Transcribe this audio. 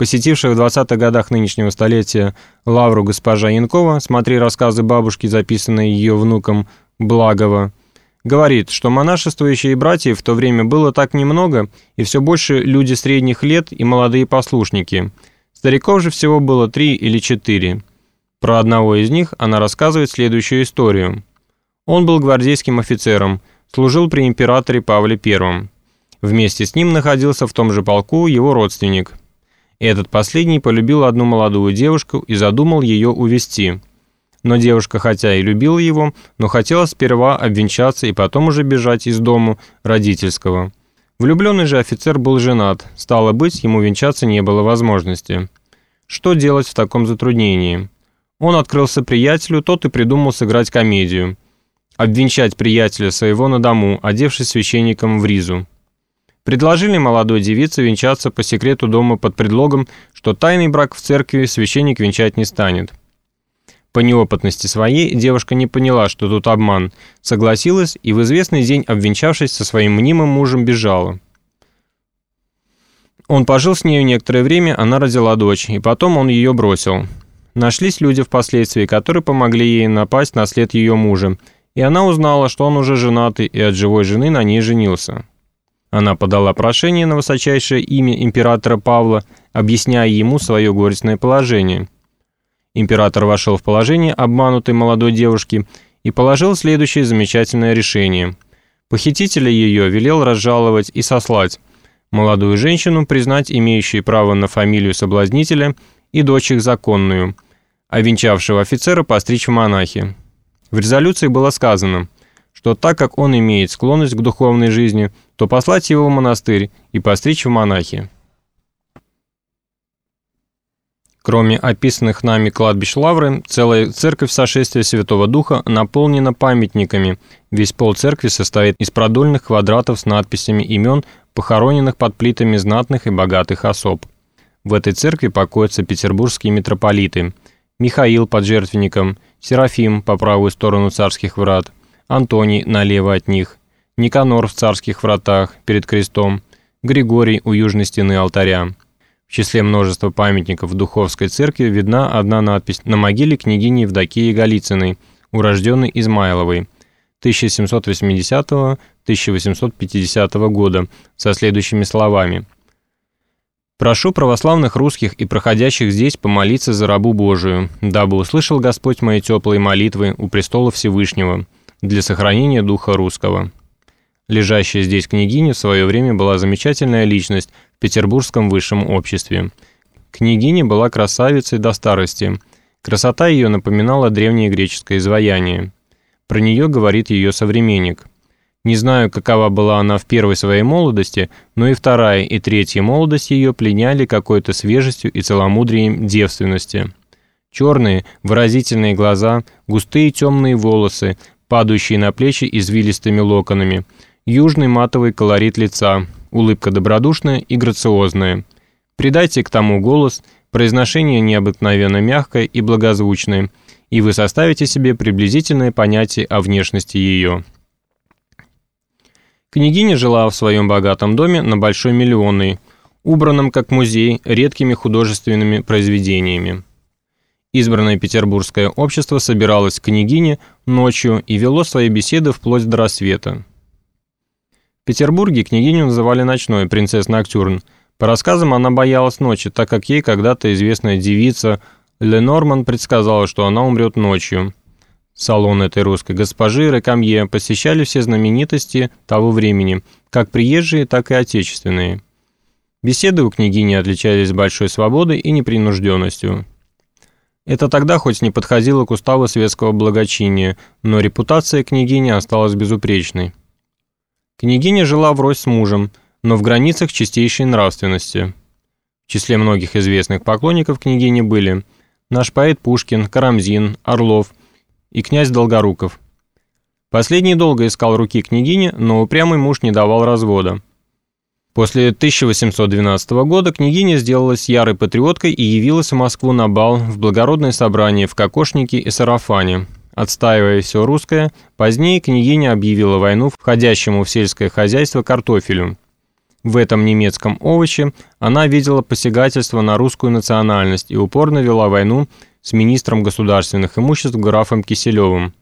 посетившая в 20-х годах нынешнего столетия лавру госпожа Янкова, смотри рассказы бабушки, записанные ее внуком Благова, говорит, что монашествующие братьев в то время было так немного, и все больше люди средних лет и молодые послушники. Стариков же всего было три или четыре. Про одного из них она рассказывает следующую историю. Он был гвардейским офицером, служил при императоре Павле I. Вместе с ним находился в том же полку его родственник. Этот последний полюбил одну молодую девушку и задумал ее увести. Но девушка хотя и любила его, но хотела сперва обвенчаться и потом уже бежать из дому родительского. Влюбленный же офицер был женат, стало быть, ему венчаться не было возможности. Что делать в таком затруднении? Он открылся приятелю, тот и придумал сыграть комедию. Обвенчать приятеля своего на дому, одевшись священником в ризу. Предложили молодой девице венчаться по секрету дома под предлогом, что тайный брак в церкви священник венчать не станет. По неопытности своей девушка не поняла, что тут обман, согласилась и в известный день, обвенчавшись со своим мнимым мужем, бежала. Он пожил с нею некоторое время, она родила дочь, и потом он ее бросил. Нашлись люди впоследствии, которые помогли ей напасть на след ее мужа, и она узнала, что он уже женатый и от живой жены на ней женился. Она подала прошение на высочайшее имя императора Павла, объясняя ему свое горестное положение. Император вошел в положение обманутой молодой девушки и положил следующее замечательное решение. Похитителя ее велел разжаловать и сослать, молодую женщину признать имеющей право на фамилию соблазнителя и дочь их законную, а венчавшего офицера постричь в монахи. В резолюции было сказано – что так как он имеет склонность к духовной жизни, то послать его в монастырь и постричь в монахи. Кроме описанных нами кладбищ Лавры, целая церковь сошествия Святого Духа наполнена памятниками. Весь пол церкви состоит из продольных квадратов с надписями имен, похороненных под плитами знатных и богатых особ. В этой церкви покоятся петербургские митрополиты. Михаил под жертвенником, Серафим по правую сторону царских врат – Антоний налево от них, Никанор в царских вратах перед крестом, Григорий у южной стены алтаря. В числе множества памятников Духовской церкви видна одна надпись на могиле княгини Евдокии Голицыной, урожденной Измайловой, 1780-1850 года, со следующими словами. «Прошу православных русских и проходящих здесь помолиться за рабу Божию, дабы услышал Господь мои теплые молитвы у престола Всевышнего» для сохранения духа русского. Лежащая здесь княгиня в свое время была замечательная личность в петербургском высшем обществе. Княгиня была красавицей до старости. Красота ее напоминала древнее греческое изваяние. Про нее говорит ее современник. Не знаю, какова была она в первой своей молодости, но и вторая и третья молодость ее пленяли какой-то свежестью и целомудрием девственности. Черные, выразительные глаза, густые темные волосы, падающие на плечи извилистыми локонами, южный матовый колорит лица, улыбка добродушная и грациозная. Придайте к тому голос, произношение необыкновенно мягкое и благозвучное, и вы составите себе приблизительное понятие о внешности ее. Княгиня жила в своем богатом доме на Большой Миллионной, убранном как музей редкими художественными произведениями. Избранное петербургское общество собиралось к княгине ночью и вело свои беседы вплоть до рассвета. В Петербурге княгиню называли ночной принцесс Ноктюрн. По рассказам она боялась ночи, так как ей когда-то известная девица Ленорман предсказала, что она умрет ночью. Салон этой русской госпожи Рекамье посещали все знаменитости того времени, как приезжие, так и отечественные. Беседы у княгини отличались большой свободой и непринужденностью. Это тогда хоть не подходило к уставу светского благочиния, но репутация княгини осталась безупречной. Княгиня жила врозь с мужем, но в границах чистейшей нравственности. В числе многих известных поклонников княгини были наш поэт Пушкин, Карамзин, Орлов и князь Долгоруков. Последний долго искал руки княгини, но упрямый муж не давал развода. После 1812 года княгиня сделалась ярой патриоткой и явилась в Москву на бал в благородное собрание в кокошнике и сарафане. Отстаивая все русское, позднее княгиня объявила войну входящему в сельское хозяйство картофелю. В этом немецком овоще она видела посягательство на русскую национальность и упорно вела войну с министром государственных имуществ графом Киселевым.